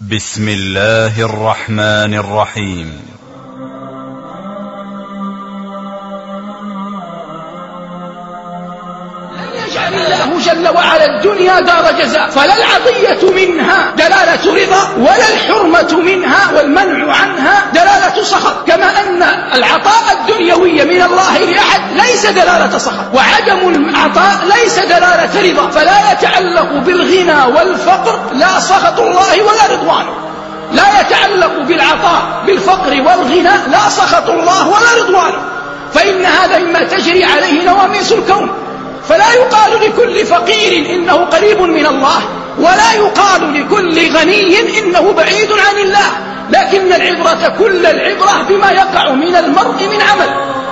بسم الله الرحمن الرحيم. يجعل الله جل وعلا الدنيا دار جزاء فلا العطية منها دلالة رضا ولا الحرمة منها والمنع عنها دلالة سخط كما أن العطاء الدنيوي من الله ليس دلالة سخط وعدم العطاء ليس دلالة رضا. فلا يتعلق بالغنى والفقر لا سخط الله ولا رضوانه. لا يتعلق بالعطاء بالفقر والغنى لا سخط الله ولا رضوانه. فإن هذا مما تجري عليه نواميس الكون. فلا يقال لكل فقير إنه قريب من الله ولا يقال لكل غني إنه بعيد عن الله. لكن العبرة كل العبرة بما يقع من المرء من عمل.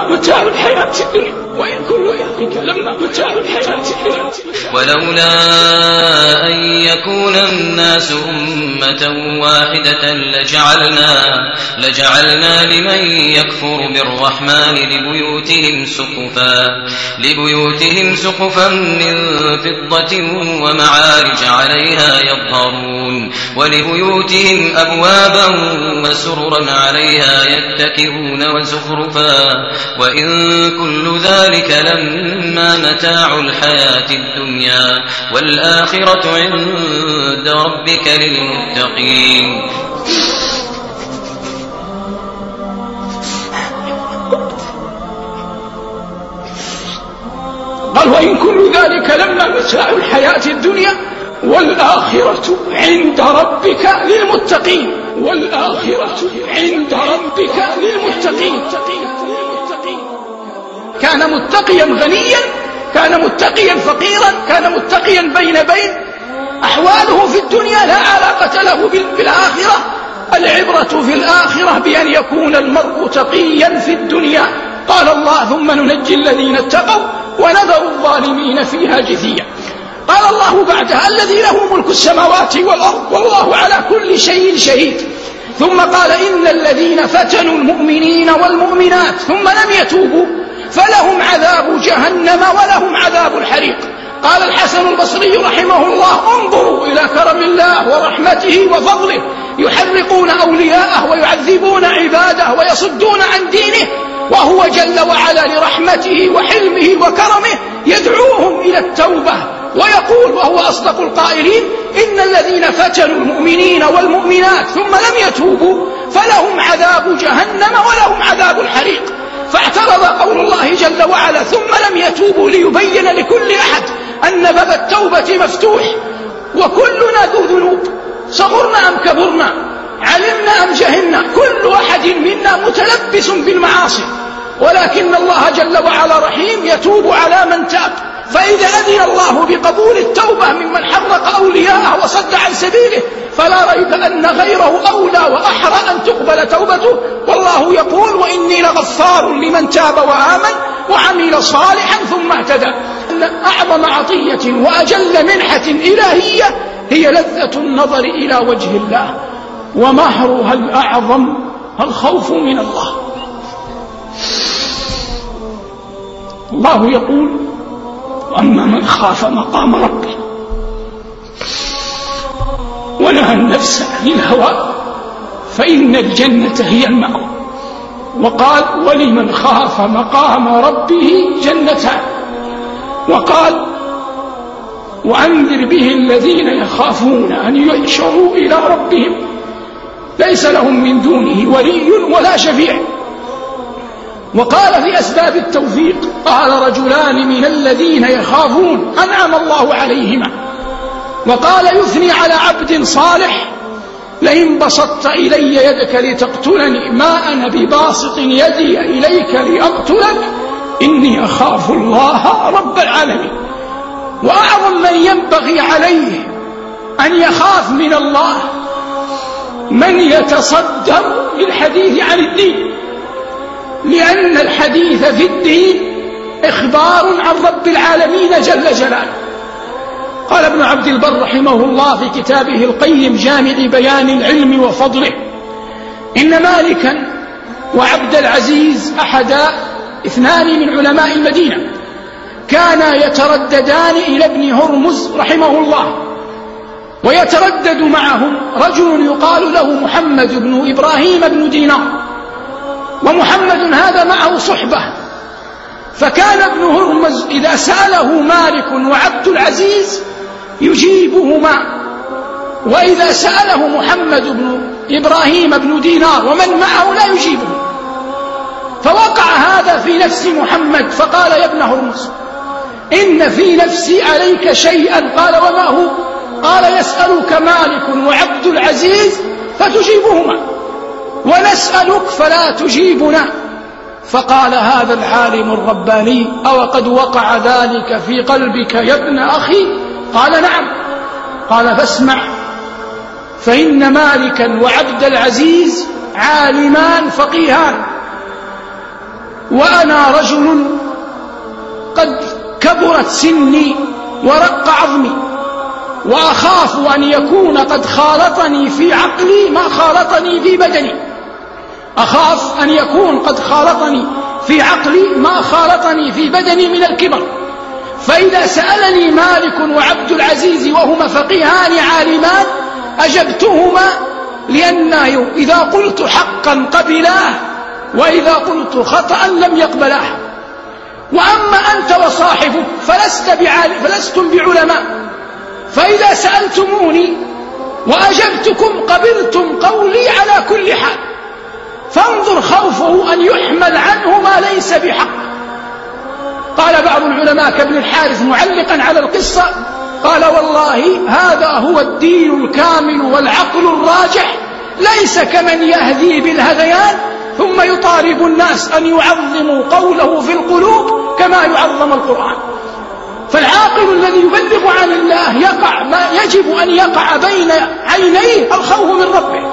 متاع الحياة الدنيا وإن كل ذلك لما متاع الحياة الدنيا ولولا أن يكون الناس أمة واحدة لجعلنا لجعلنا لمن يكفر بالرحمن لبيوتهم سقفا لبيوتهم سقفا من فضة ومعارج عليها يظهرون ولبيوتهم أبوابا وسررا عليها يتكئون وزخرفا. وإن كل ذلك لما متاع الحياة الدنيا والآخرة عند ربك للمتقين. قال وإن كل ذلك لما متاع الحياة الدنيا والآخرة عند ربك للمتقين. والآخرة عند ربك للمتقين. كان متقيا غنيا كان متقيا فقيرا كان متقيا بين بين. أحواله في الدنيا لا علاقة له بالآخرة. العبرة في الآخرة بأن يكون المرء تقيا في الدنيا. قال الله ثم ننجي الذين اتقوا ونذر الظالمين فيها جثيا. قال الله بعدها الذي له ملك السماوات والأرض والله على كل شيء شهيد. ثم قال إن الذين فتنوا المؤمنين والمؤمنات. ثم لم يتوبوا. فلهم عذاب جهنم ولهم عذاب الحريق. قال الحسن البصري رحمه الله انظروا إلى كرم الله ورحمته وفضله. يحرقون أولياءه ويعذبون عباده ويصدون عن دينه وهو جل وعلا لرحمته وحلمه وكرمه يدعوهم إلى التوبة. ويقول وهو أصدق القائلين إن الذين فتنوا المؤمنين والمؤمنات ثم لم يتوبوا فلهم عذاب جهنم ولهم عذاب وعلا ثم لم يتوبوا ليبين لكل أحد أن باب التوبة مفتوح. وكلنا ذو ذنوب. صغرنا أم كبرنا؟ علمنا أم جهلنا؟ كل واحد منا متلبس بالمعاصي. ولكن الله جل وعلا رحيم يتوب على من تاب. فإذا أذن الله بقبول التوبة ممن حرق أولياءه وصد عن سبيله فلا ريب أن غيره أولى وأحرى أن تقبل توبته. والله يقول وإني لغفار لمن تاب وآمن وعمل صالحا ثم اهتدى. أن أعظم عطية وأجل منحة إلهية هي لذة النظر إلى وجه الله. ومهرها الأعظم الخوف من الله. الله يقول وأما من خاف مقام ربه ونهى النفس عن الهوى فإن الجنة هي المأوى. وقال ولمن خاف مقام ربه جنتان. وقال وأنذر به الذين يخافون أن يحشروا إلى ربهم. ليس لهم من دونه ولي ولا شفيع. وقال في أسباب التوفيق قال رجلان من الذين يخافون أنعم الله عليهما. وقال يثني على عبد صالح لئن بسطت إلي يدك لتقتلني ما أنا بباسط يدي إليك لأقتلك. إني أخاف الله رب العالمين. وأعظم من ينبغي عليه أن يخاف من الله من يتصدر للحديث عن الدين. لأن الحديث في الدين إخبار عن رب العالمين جل جلاله. قال ابن عبد البر رحمه الله في كتابه القيم جامع بيان العلم وفضله إن مالكا وعبد العزيز أحدا اثنان من علماء المدينة كانا يترددان إلى ابن هرمز رحمه الله ويتردد معهم رجل يقال له محمد بن إبراهيم بن دينار ومحمد هذا معه صحبة فكان ابن هرمز إذا سأله مالك وعبد العزيز يجيبهما. وإذا سأله محمد بن إبراهيم بن دينار ومن معه لا يجيبه. فوقع هذا في نفس محمد فقال يا ابن هرمز إن في نفسي عليك شيئا. قال وما هو؟ قال يسألك مالك وعبد العزيز فتجيبهما. ونسألك فلا تجيبنا. فقال هذا العالم الرباني أو قد وقع ذلك في قلبك يا ابن أخي؟ قال نعم. قال فاسمع. فإن مالكا وعبد العزيز عالمان فقيهان. وأنا رجل قد كبرت سني ورق عظمي. وأخاف أن يكون قد خالطني في عقلي ما خالطني في بدني. أخاف أن يكون قد خالطني في عقلي ما خالطني في بدني من الكبر. فإذا سألني مالك وعبد العزيز وهما فقيهان عالمان أجبتهما لأن إذا قلت حقا قبلاه وإذا قلت خطأ لم يقبلاه. وأما أنت وصاحبك فلست فلستم بعلماء. فإذا سألتموني وأجبتكم قبلتم قولي على كل حال. فانظر خوفه أن يحمل عنه ما ليس بحق. قال بعض العلماء كابن الحارث معلقا على القصة قال والله هذا هو الدين الكامل والعقل الراجح ليس كمن يهدي بالهذيان ثم يطالب الناس أن يعظموا قوله في القلوب كما يعظم القرآن. فالعاقل الذي يبلغ عن الله يقع ما يجب أن يقع بين عينيه الخوف من ربه.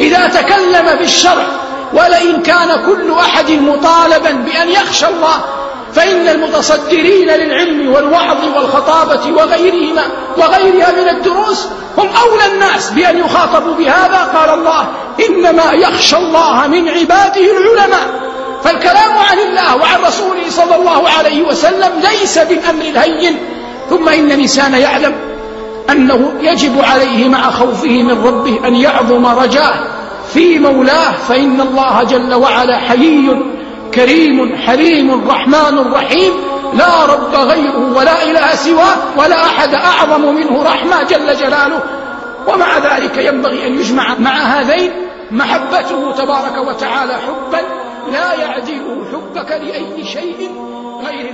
إذا تكلم بالشرع ولئن كان كل أحد مطالبا بأن يخشى الله فإن المتصدرين للعلم والوعظ والخطابة وغيرهما وغيرها من الدروس هم أولى الناس بأن يخاطبوا بهذا. قال الله إنما يخشى الله من عباده العلماء. فالكلام عن الله وعن رسوله صلى الله عليه وسلم ليس بالأمر الهين. ثم إن الإنسان يعلم أنه يجب عليه مع خوفه من ربه أن يعظم رجاه في مولاه. فإن الله جل وعلا حيي كريم حليم رحمن رحيم. لا رب غيره ولا إله سواه ولا أحد أعظم منه رحمة جل جلاله. ومع ذلك ينبغي أن يجمع مع هذين محبته تبارك وتعالى حبا لا يعدله حبك لأي شيء غير